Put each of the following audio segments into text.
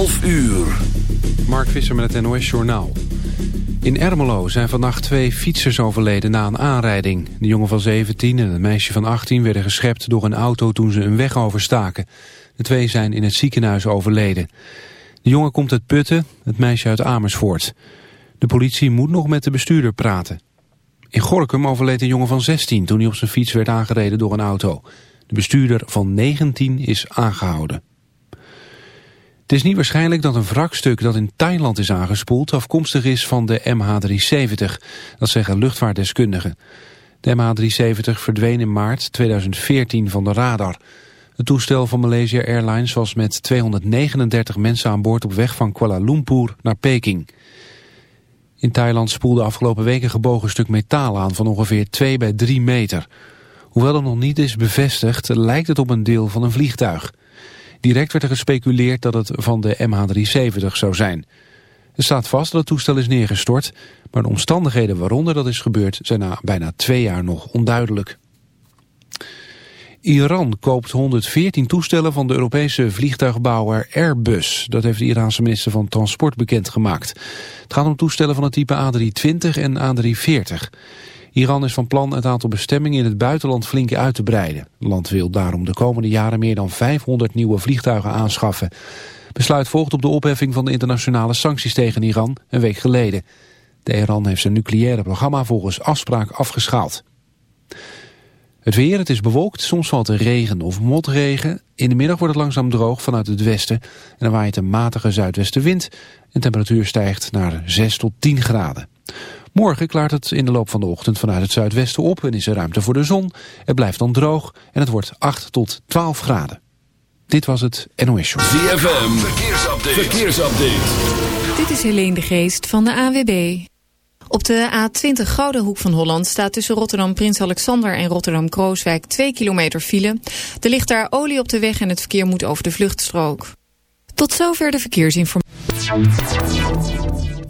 11 uur. Mark Visser met het NOS Journaal. In Ermelo zijn vannacht twee fietsers overleden na een aanrijding. De jongen van 17 en het meisje van 18 werden geschept door een auto toen ze een weg overstaken. De twee zijn in het ziekenhuis overleden. De jongen komt uit Putten, het meisje uit Amersfoort. De politie moet nog met de bestuurder praten. In Gorkum overleed een jongen van 16 toen hij op zijn fiets werd aangereden door een auto. De bestuurder van 19 is aangehouden. Het is niet waarschijnlijk dat een wrakstuk dat in Thailand is aangespoeld afkomstig is van de MH370. Dat zeggen luchtvaartdeskundigen. De MH370 verdween in maart 2014 van de radar. Het toestel van Malaysia Airlines was met 239 mensen aan boord op weg van Kuala Lumpur naar Peking. In Thailand spoelde afgelopen week een gebogen stuk metaal aan van ongeveer 2 bij 3 meter. Hoewel het nog niet is bevestigd, lijkt het op een deel van een vliegtuig. Direct werd er gespeculeerd dat het van de MH370 zou zijn. Er staat vast dat het toestel is neergestort, maar de omstandigheden waaronder dat is gebeurd zijn na bijna twee jaar nog onduidelijk. Iran koopt 114 toestellen van de Europese vliegtuigbouwer Airbus. Dat heeft de Iraanse minister van Transport bekendgemaakt. Het gaat om toestellen van het type A320 en A340. Iran is van plan het aantal bestemmingen in het buitenland flink uit te breiden. Het land wil daarom de komende jaren meer dan 500 nieuwe vliegtuigen aanschaffen. Besluit volgt op de opheffing van de internationale sancties tegen Iran een week geleden. De Iran heeft zijn nucleaire programma volgens afspraak afgeschaald. Het weer, het is bewolkt, soms valt er regen of motregen. In de middag wordt het langzaam droog vanuit het westen. En dan waait een matige zuidwestenwind. En de temperatuur stijgt naar 6 tot 10 graden. Morgen klaart het in de loop van de ochtend vanuit het zuidwesten op en is er ruimte voor de zon. Het blijft dan droog en het wordt 8 tot 12 graden. Dit was het NOS Show. ZFM, verkeersupdate. verkeersupdate. Dit is Helene de Geest van de AWB. Op de A20 Gouden Hoek van Holland staat tussen Rotterdam Prins Alexander en Rotterdam Krooswijk 2 kilometer file. Er ligt daar olie op de weg en het verkeer moet over de vluchtstrook. Tot zover de verkeersinformatie.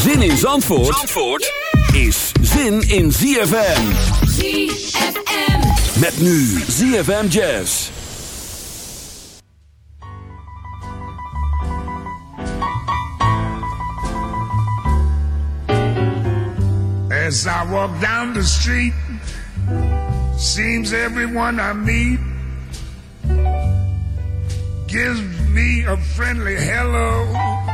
Zin in Zandvoort, Zandvoort is zin in ZFM. ZFM. Met nu ZFM Jazz. As I walk down the street, seems everyone I meet gives me a friendly hello.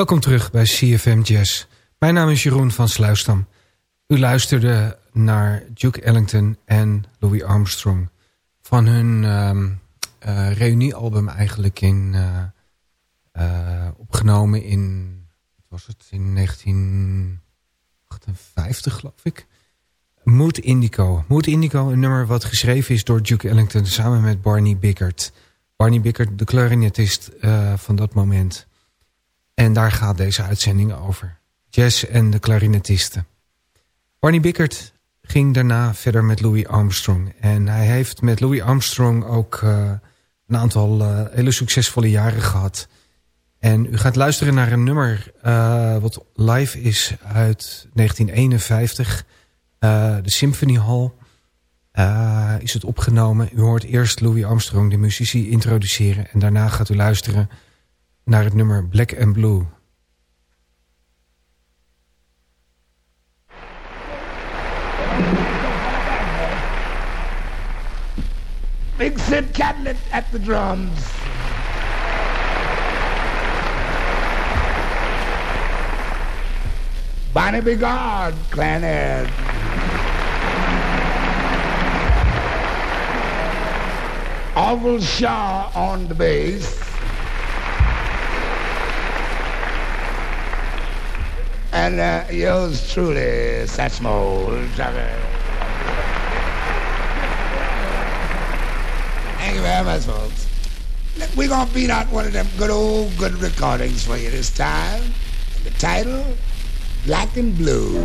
Welkom terug bij CFM Jazz. Mijn naam is Jeroen van Sluisdam. U luisterde naar Duke Ellington en Louis Armstrong... van hun eh, reuniealbum eigenlijk in, eh, eh, opgenomen in... Was het? In 1958 geloof ik. Mood Indigo. Mood Indigo, een nummer wat geschreven is door Duke Ellington... samen met Barney Bickert. Barney Bickert, de clarinetist van dat moment... En daar gaat deze uitzending over. Jazz en de klarinetisten. Barney Bickert ging daarna verder met Louis Armstrong. En hij heeft met Louis Armstrong ook uh, een aantal uh, hele succesvolle jaren gehad. En u gaat luisteren naar een nummer uh, wat live is uit 1951. de Symphony Hall is het opgenomen. U hoort eerst Louis Armstrong de muzici introduceren. En daarna gaat u luisteren naar het nummer Black and Blue. Big Sid Catlett at the drums. Bonnie Bigard, clarinet. Orville Shaw on the bass. And uh, yours truly, Satchmo. Thank you very much, folks. We're going to beat out one of them good old good recordings for you this time. The title, Black and Blue.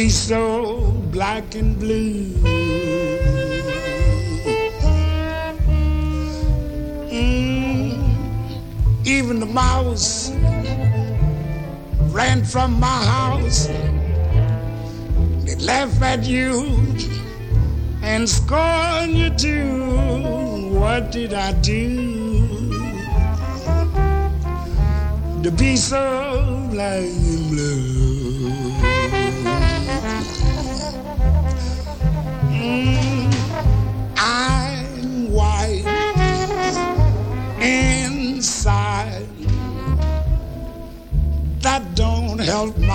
Be so black and blue? Mm, even the mouse ran from my house. They laugh at you and scorn you too. What did I do to be so black and blue?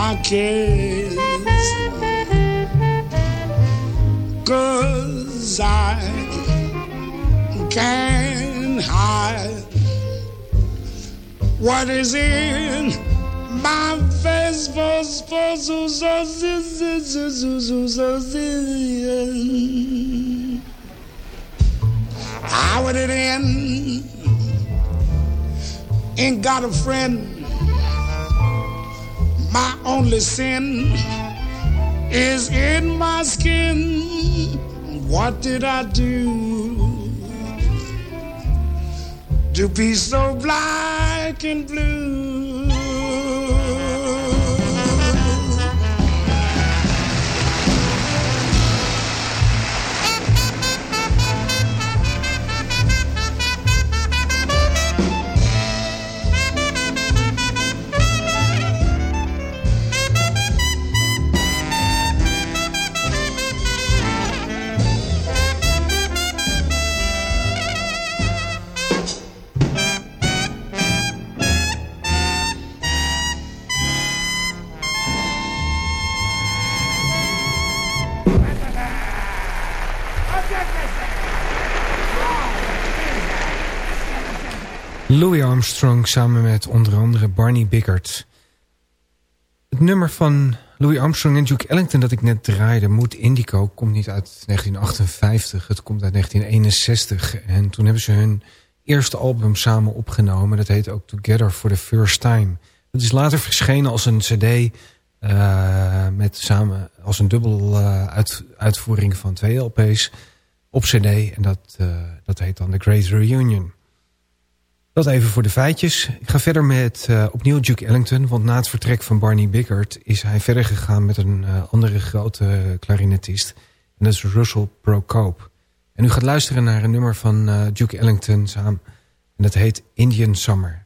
my case. Cause I can't hide what is in my face for for How would it end? Ain't got a friend my only sin is in my skin. What did I do to be so black and blue? Louis Armstrong samen met onder andere Barney Bickert. Het nummer van Louis Armstrong en Duke Ellington dat ik net draaide... Mood Indigo komt niet uit 1958, het komt uit 1961. En toen hebben ze hun eerste album samen opgenomen. Dat heet ook Together for the First Time. Het is later verschenen als een cd... Uh, met samen als een dubbel uh, uit, uitvoering van twee LP's op cd. En dat, uh, dat heet dan The Great Reunion. Dat even voor de feitjes. Ik ga verder met uh, opnieuw Duke Ellington. Want na het vertrek van Barney Bickert is hij verder gegaan met een uh, andere grote klarinetist. En dat is Russell Procope. En u gaat luisteren naar een nummer van Duke Ellington samen. En dat heet Indian Summer.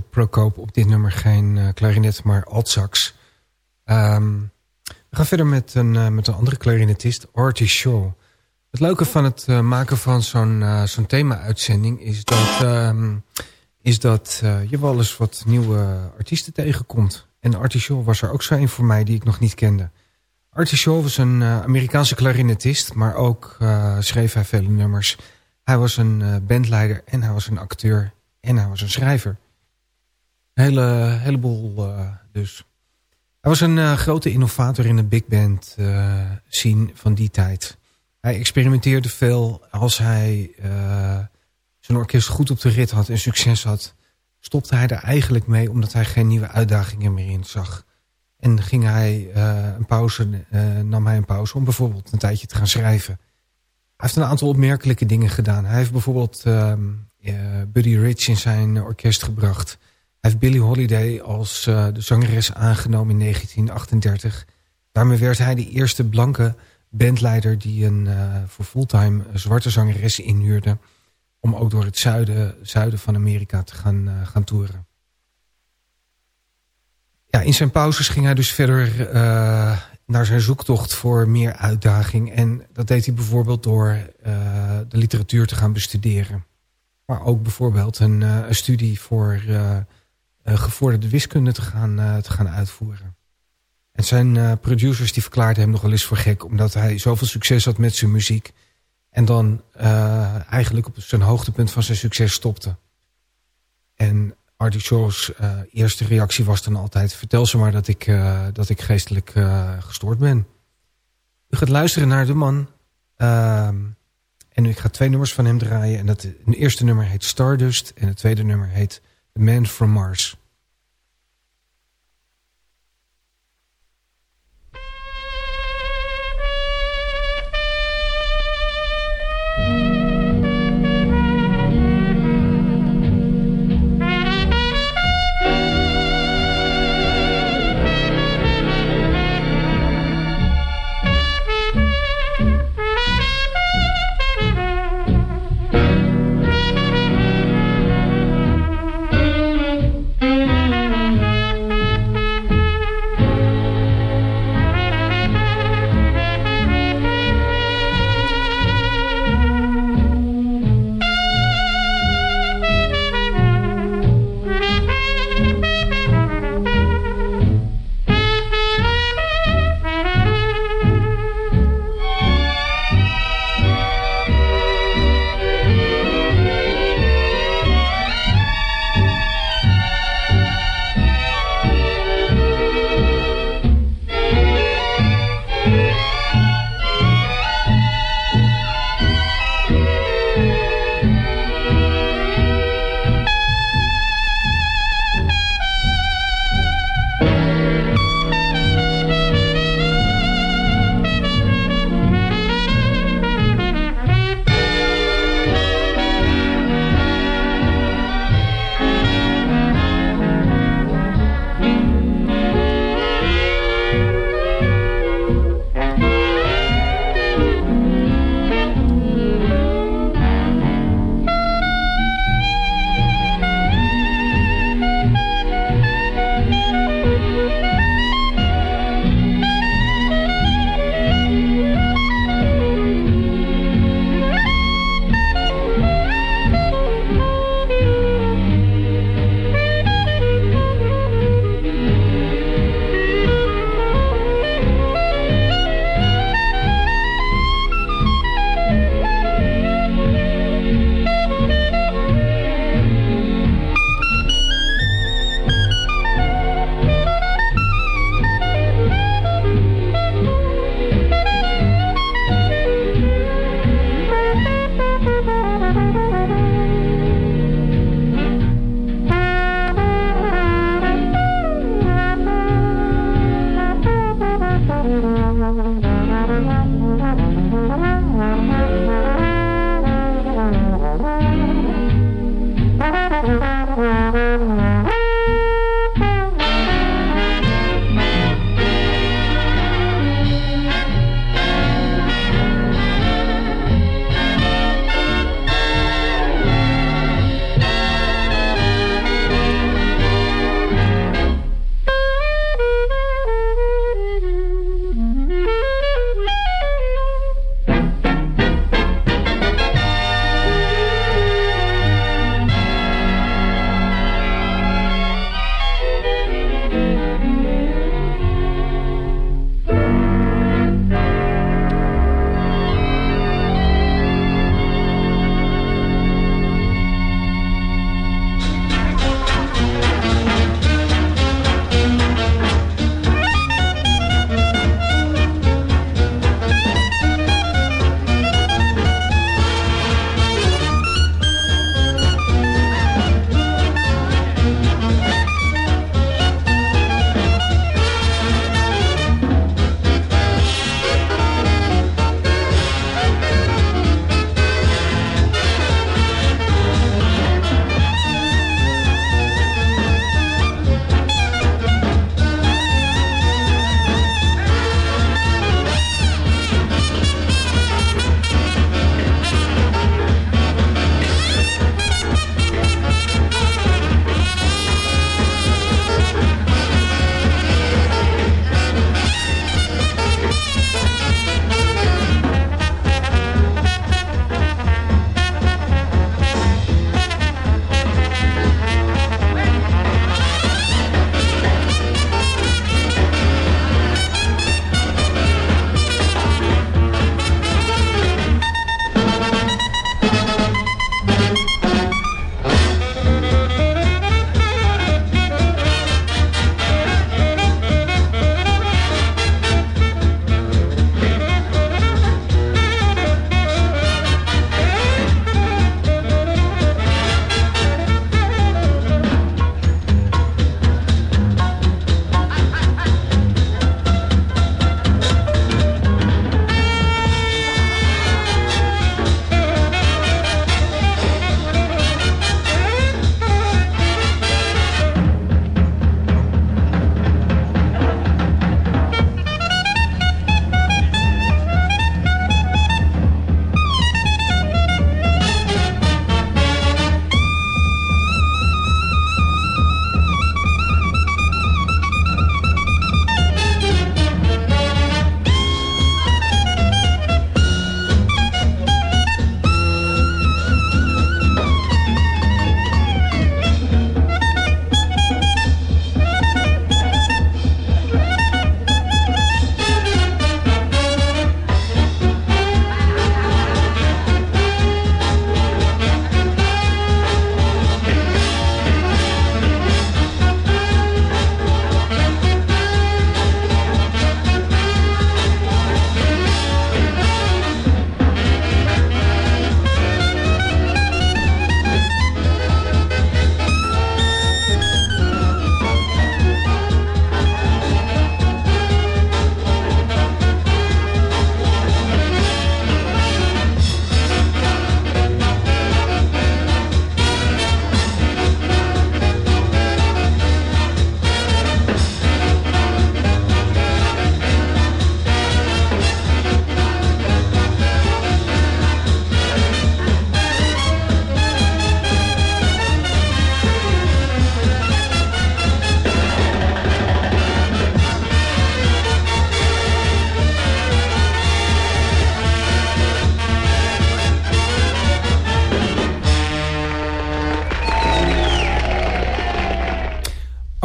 Procope op dit nummer geen uh, klarinet, maar altsax. Um, we gaan verder met een, uh, met een andere klarinetist, Artie Shaw. Het leuke van het uh, maken van zo'n zo'n thema-uitzending is dat, um, is dat je wel eens wat nieuwe artiesten tegenkomt. En Artie Shaw was er ook zo een voor mij die ik nog niet kende. Artie Shaw was een Amerikaanse klarinetist, maar ook schreef hij vele nummers. Hij was een bandleider en hij was een acteur en hij was een schrijver. Hele, heleboel uh, dus. Hij was een uh, grote innovator in de big band uh, scene van die tijd. Hij experimenteerde veel. Als hij zijn orkest goed op de rit had en succes had... stopte hij er eigenlijk mee omdat hij geen nieuwe uitdagingen meer in zag. En ging hij een pauze, nam hij een pauze om bijvoorbeeld een tijdje te gaan schrijven. Hij heeft een aantal opmerkelijke dingen gedaan. Hij heeft bijvoorbeeld ehm, Buddy Rich in zijn orkest gebracht. Heeft Billie Holiday als uh, de zangeres aangenomen in 1938. Daarmee werd hij de eerste blanke bandleider die een uh, voor fulltime zwarte zangeres inhuurde. Om ook door het zuiden, zuiden van Amerika te gaan, gaan toeren. Ja, in zijn pauzes ging hij dus verder naar zijn zoektocht voor meer uitdaging. En dat deed hij bijvoorbeeld door de literatuur te gaan bestuderen. Maar ook bijvoorbeeld een, een studie voor gevorderde wiskunde te gaan, te gaan uitvoeren. En zijn producers die verklaarden hem nog wel eens voor gek... omdat hij zoveel succes had met zijn muziek... en dan eigenlijk op zijn hoogtepunt van zijn succes stopte. En Artie Shaw's eerste reactie was dan altijd... vertel ze maar dat ik, dat ik geestelijk gestoord ben. U gaat luisteren naar de man... Ehm, en ik ga twee nummers van hem draaien. En dat, het eerste nummer heet Stardust en het tweede nummer heet Man from Mars.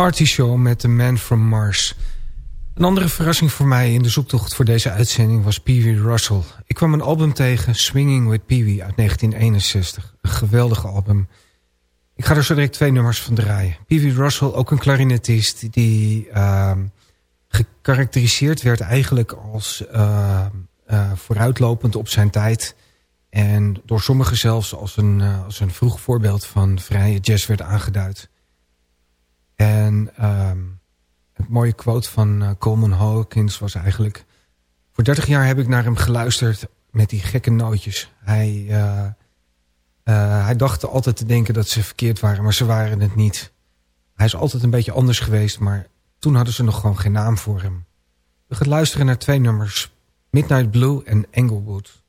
Artie Show met The Man From Mars. Een andere verrassing voor mij in de zoektocht voor deze uitzending was Pee Wee Russell. Ik kwam een album tegen, Swinging with Pee Wee uit 1961. Een geweldig album. Ik ga er zo direct twee nummers van draaien. Pee Wee Russell, ook een klarinetist die uh, gekarakteriseerd werd eigenlijk als uh, uh, vooruitlopend op zijn tijd... En door sommigen zelfs als een, uh, als een vroeg voorbeeld van vrije jazz werd aangeduid. En uh, het mooie quote van uh, Coleman Hawkins was eigenlijk... Voor 30 jaar heb ik naar hem geluisterd met die gekke nootjes. Hij, uh, hij dacht altijd te denken dat ze verkeerd waren, maar ze waren het niet. Hij is altijd een beetje anders geweest, maar toen hadden ze nog gewoon geen naam voor hem. We gaan luisteren naar twee nummers. Midnight Blue en Englewood.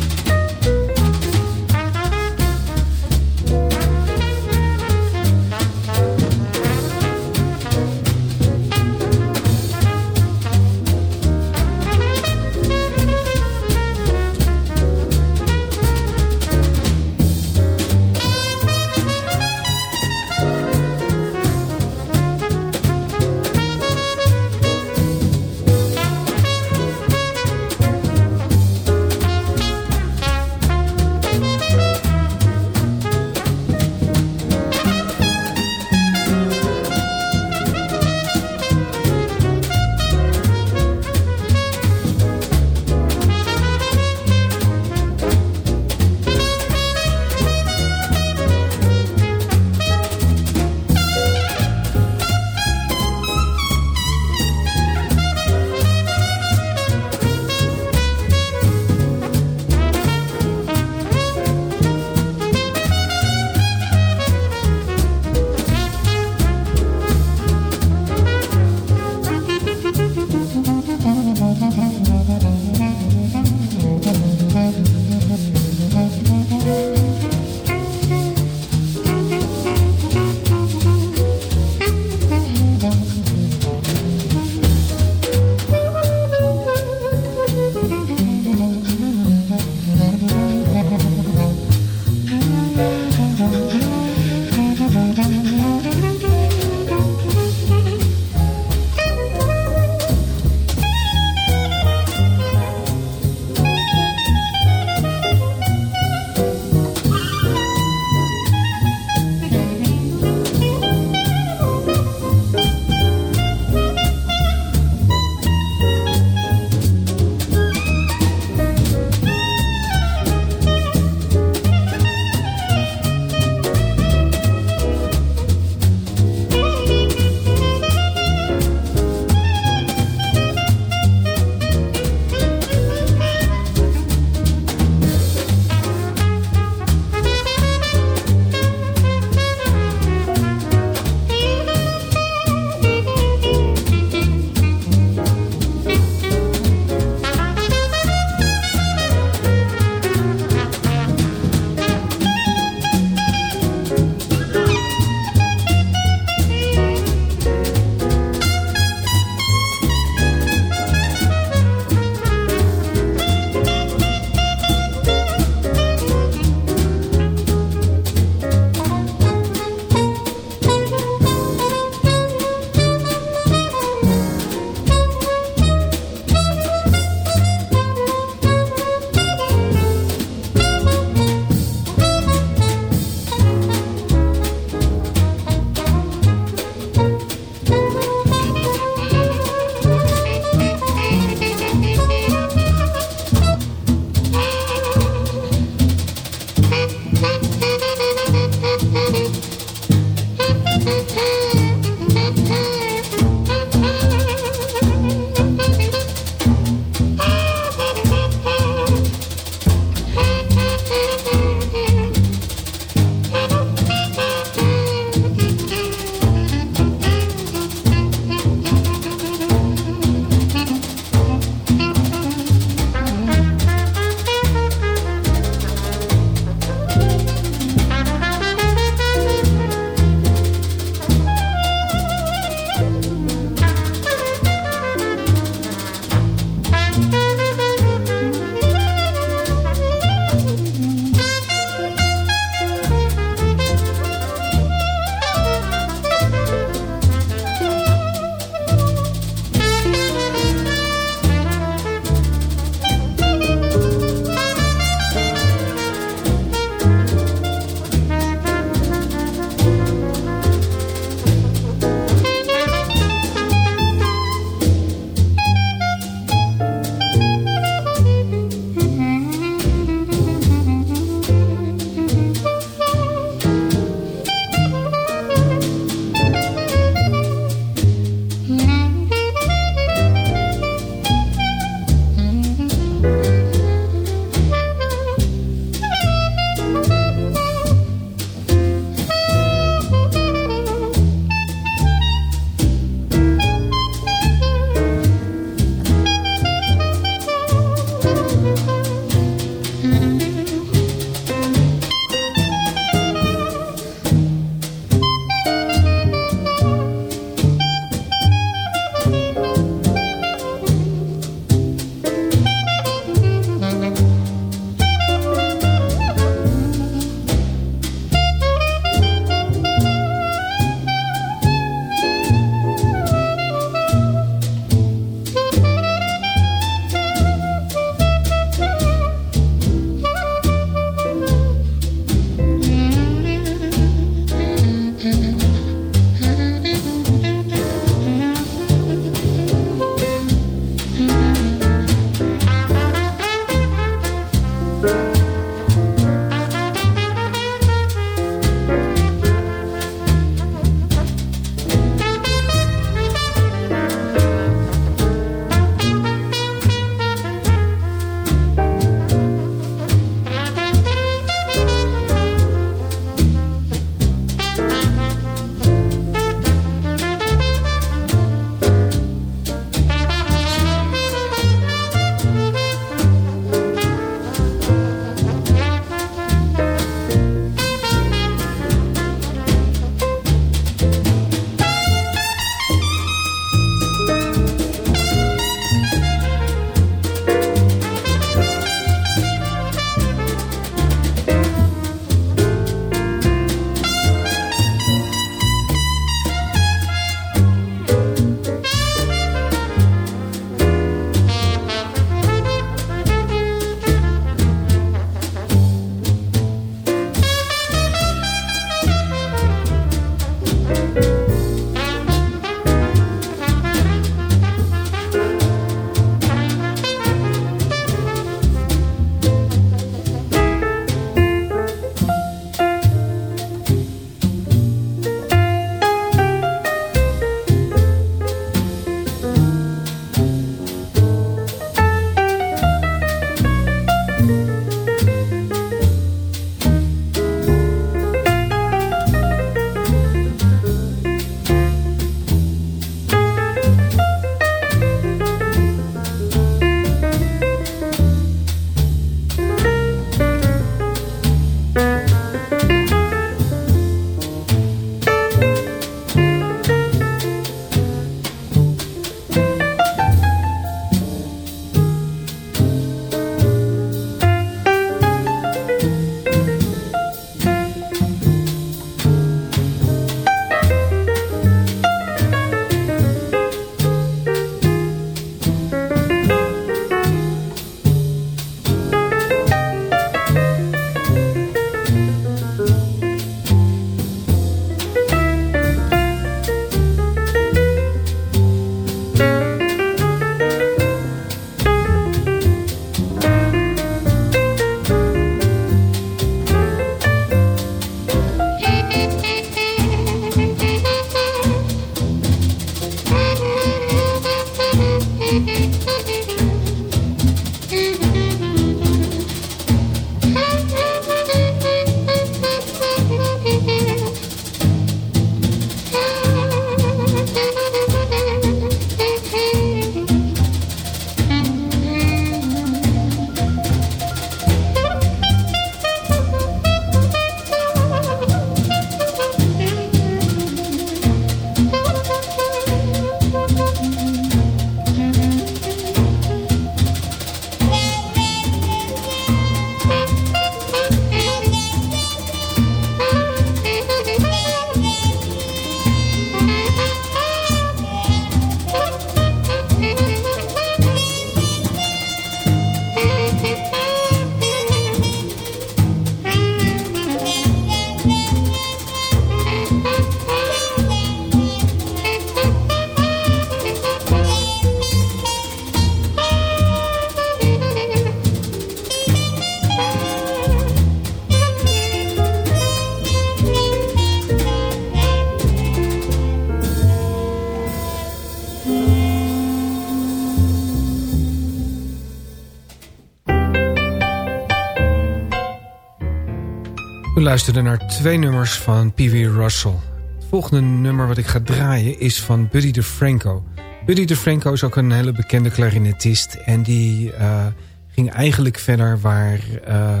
Luisterde naar twee nummers van P.W. Russell. Het volgende nummer wat ik ga draaien is van Buddy DeFranco. Buddy DeFranco is ook een hele bekende clarinetist. En die uh, ging eigenlijk verder waar uh,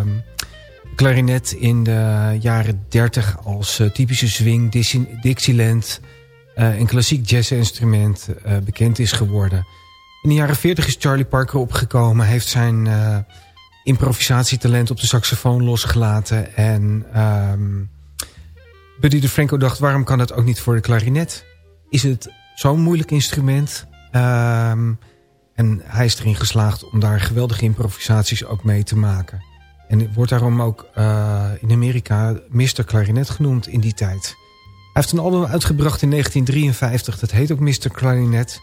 clarinet in de jaren 30 als uh, typische swing, Dixieland uh, en klassiek jazzinstrument bekend is geworden. In de jaren 40 is Charlie Parker opgekomen, heeft zijn improvisatietalent op de saxofoon losgelaten. En um, Buddy DeFranco dacht, waarom kan dat ook niet voor de klarinet? Is het zo'n moeilijk instrument? Um, en hij is erin geslaagd om daar geweldige improvisaties ook mee te maken. En wordt daarom ook uh, in Amerika Mr. Clarinet genoemd in die tijd. Hij heeft een album uitgebracht in 1953, dat heet ook Mr. Clarinet.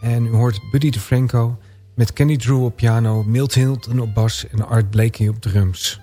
En u hoort Buddy DeFranco met Kenny Drew op piano, Milt Hilton op bas en Art Blakey op drums.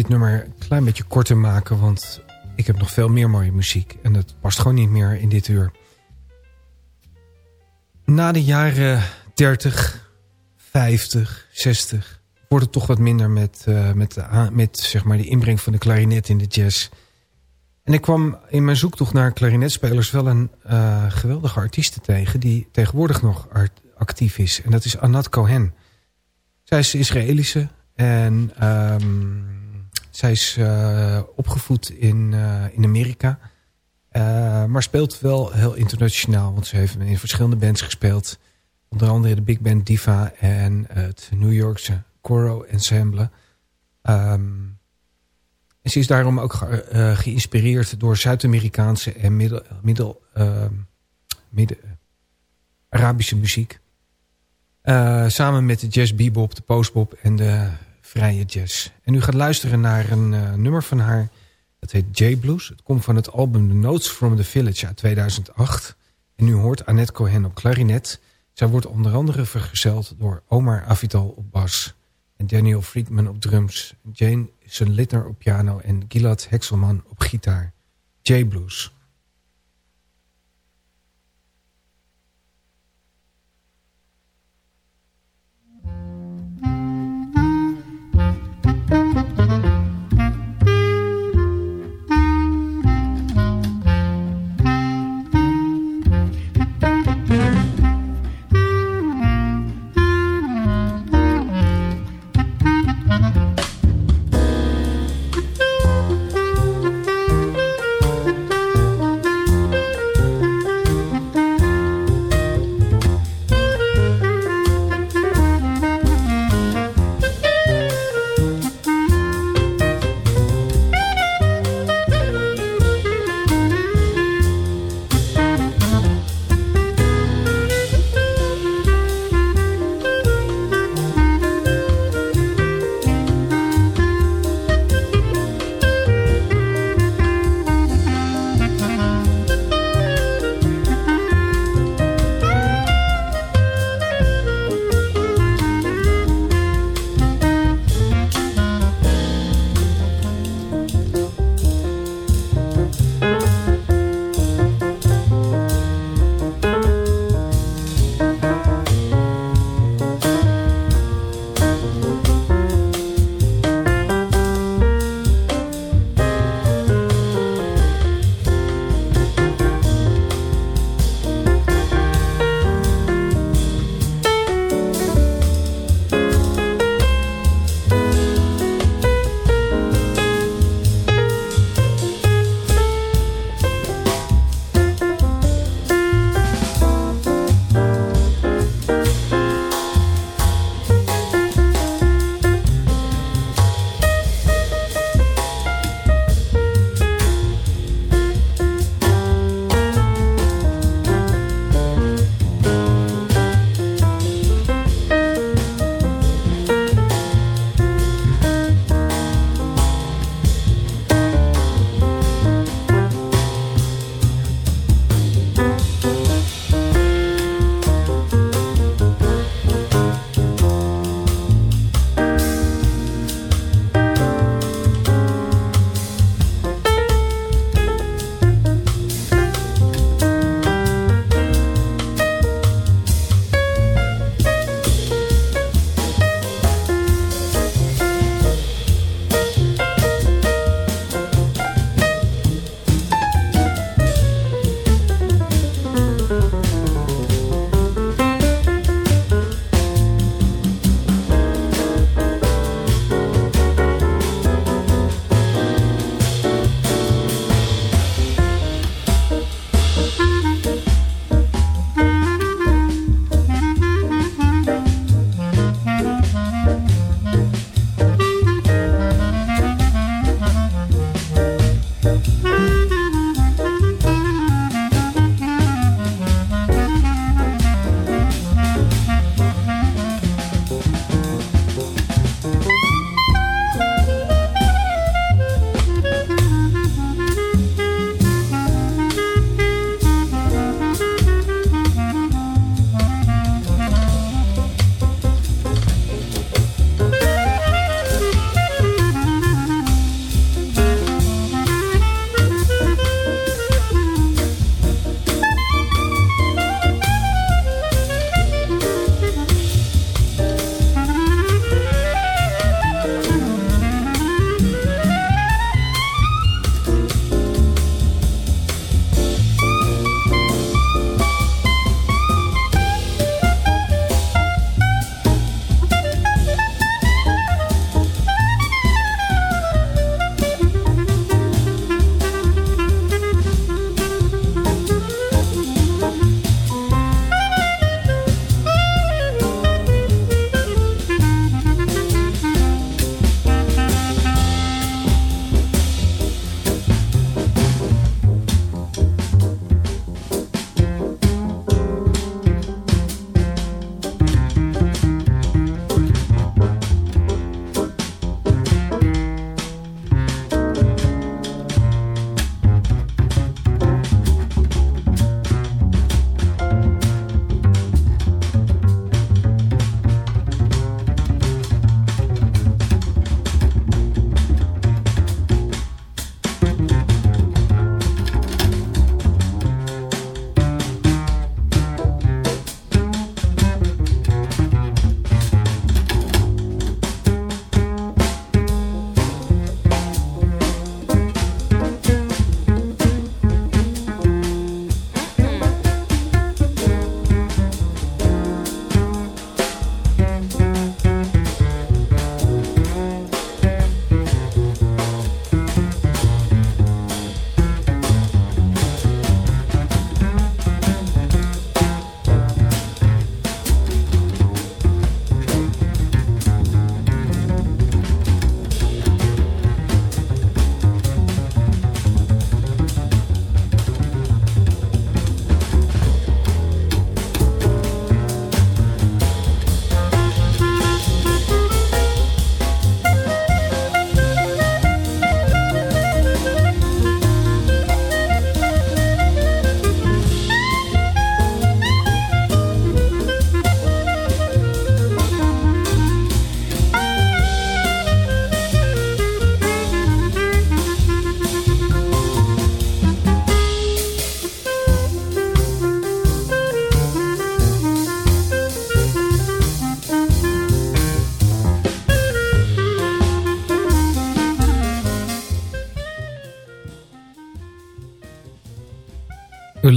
Dit nummer een klein beetje korter maken... want ik heb nog veel meer mooie muziek. En dat past gewoon niet meer in dit uur. Na de jaren 30, 50, 60... wordt het toch wat minder met, uh, met, de, met zeg maar, de inbreng van de klarinet in de jazz... En ik kwam in mijn zoektocht naar klarinetspelers wel een uh, geweldige artiest tegen... die tegenwoordig nog actief is. En dat is Anat Cohen. Zij is Israëlische en um, zij is uh, opgevoed in, uh, in Amerika. maar speelt wel heel internationaal. Want ze heeft in verschillende bands gespeeld. Onder andere de Big Band Diva en het New Yorkse Coro Ensemble... Um, en ze is daarom ook ge, geïnspireerd door Zuid-Amerikaanse en middel, uh, midden, Arabische muziek. Samen met de jazz bebop, de postbop en de vrije jazz. En u gaat luisteren naar een uh, nummer van haar. Dat heet J-Blues. Het komt van het album The Notes from the Village uit 2008. En u hoort Annette Cohen op klarinet. Zij wordt onder andere vergezeld door Omar Avital op bas. En Daniel Friedman op drums. Jane zijn Littner op piano en Gilad Hekselman op gitaar. J-Blues.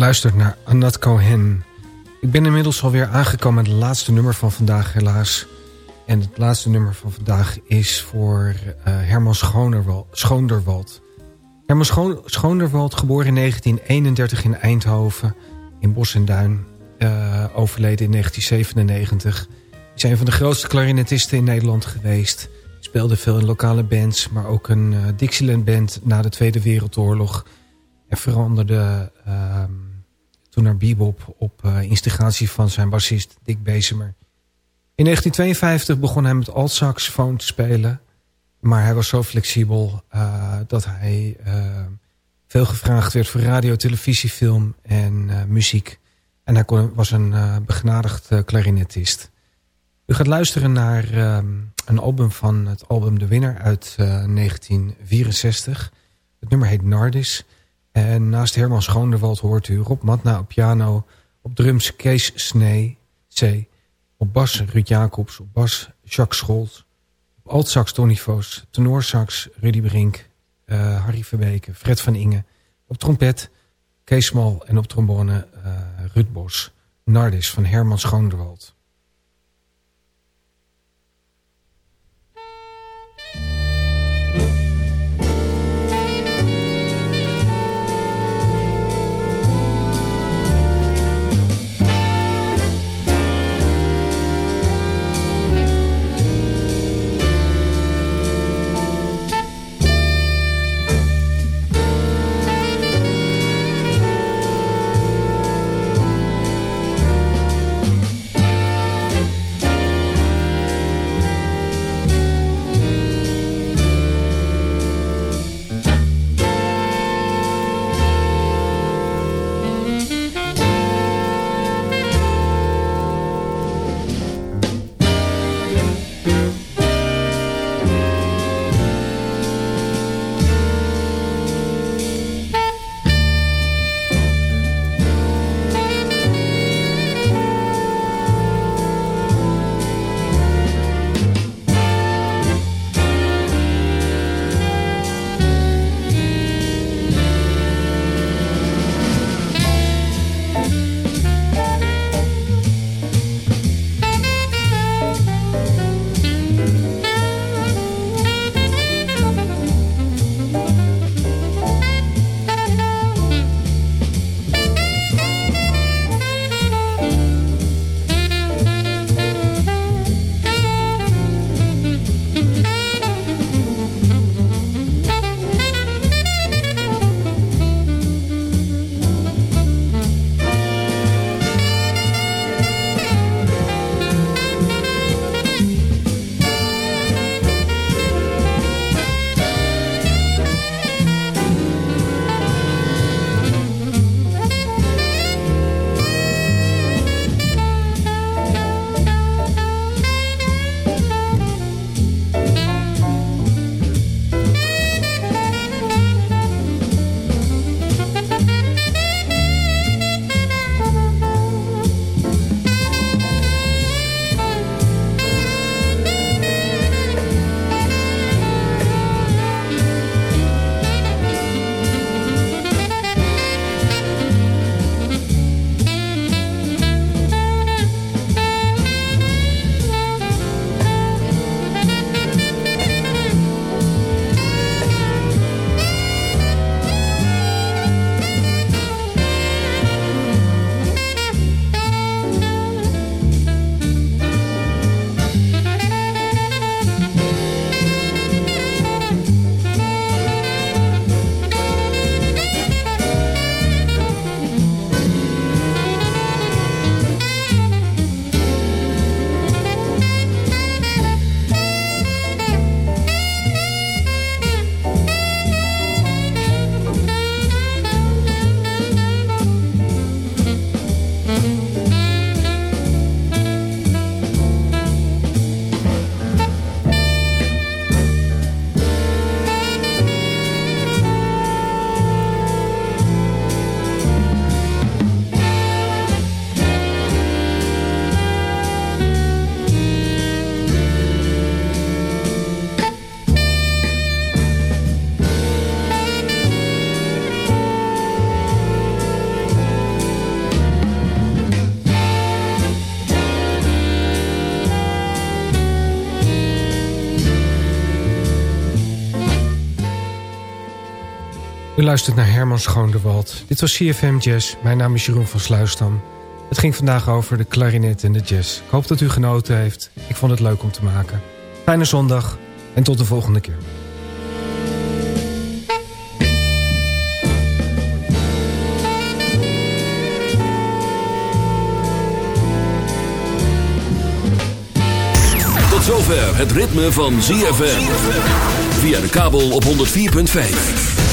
Luistert naar Anat Cohen. Ik ben inmiddels alweer aangekomen aan het laatste nummer van vandaag helaas. En het laatste nummer van vandaag is voor uh, Herman Schoonderwald. Herman Schoon, Schoonderwald, geboren in 1931 in Eindhoven, in Bos en Duin. Uh, overleden in 1997. Is een van de grootste klarinetisten in Nederland geweest. Speelde veel in lokale bands, maar ook een uh, Dixieland band na de Tweede Wereldoorlog. En veranderde uh, toen naar bebop op uh, instigatie van zijn bassist Dick Bezemer. In 1952 begon hij met altsaxofoon te spelen. Maar hij was zo flexibel uh, dat hij uh, veel gevraagd werd voor radio, televisie, film en muziek. En hij kon, was een begenadigd uh, klarinetist. U gaat luisteren naar uh, een album van het album De Winner uit uh, 1964. Het nummer heet Nardis. En naast Herman Schoonderwald hoort u Rob Matna op piano, op drums Kees Snee, C, op bas Ruud Jacobs, op bas Jacques Scholz, op altsax Tony Voos, tenorsax Rudy Brink, uh, Harry Verbeke, Fred van Inge, op trompet Kees Mal en op trombone uh, Ruud Bos, Nardis van Herman Schoonderwald. U luistert naar Herman Schoonderwald. Dit was CFM Jazz. Mijn naam is Jeroen van Sluisdam. Het ging vandaag over de klarinet en de jazz. Ik hoop dat u genoten heeft. Ik vond het leuk om te maken. Fijne zondag en tot de volgende keer. Tot zover het ritme van ZFM. Via de kabel op 104.5.